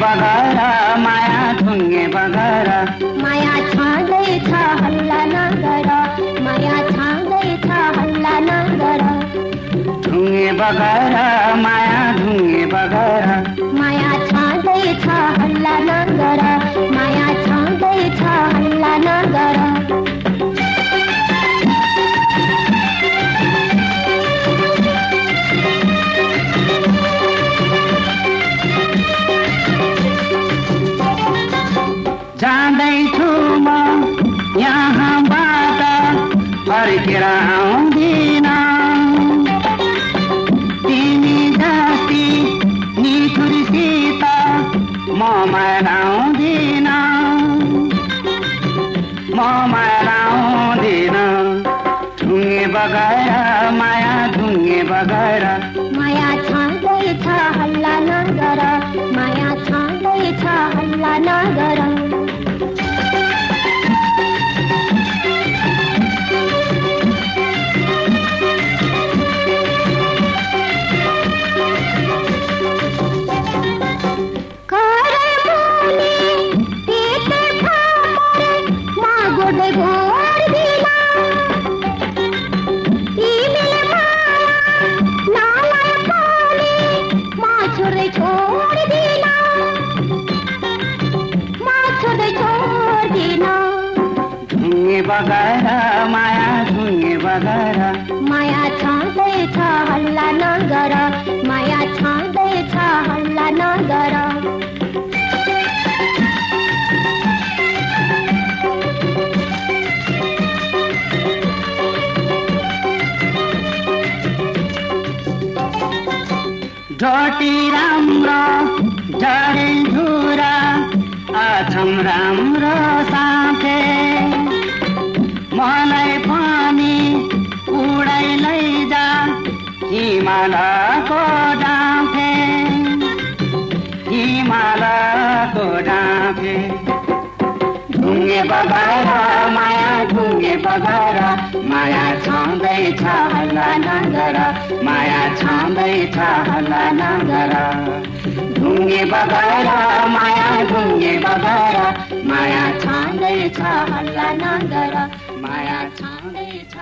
बगर माया ढुङ्गे बगर माया छाँदैछ हल्ला नगर. माया छाँदैछ हल्ला नगर. ढुङ्गे बगर माया फर्केर आउँदिन तिमी निठुरसित म मराउँदिन म ढुङ्गे बगैर, माया ढुङ्गे बगैर। माया छाँदैछ हल्ला नगर माया छाँदैछ हल्ला नगर माया बगैर माया ढुङ्गे बगैर माया छाँदैछ हल्ला नगर डटी राम्रो डरे झुरा अछम राम्रो साथे मलाई पनि उडाइ लैजा हिमालको ढुङ्गे बगाएर माया ढुङ्गे बगाएर माया छाउँदैछ हल्ला नगर माया छाउँदैछ हल्ला नगर। ढुङ्गे बगाएर माया ढुङ्गे बगाएर माया छाउँदैछ हल्ला नगर माया छाउँदैछ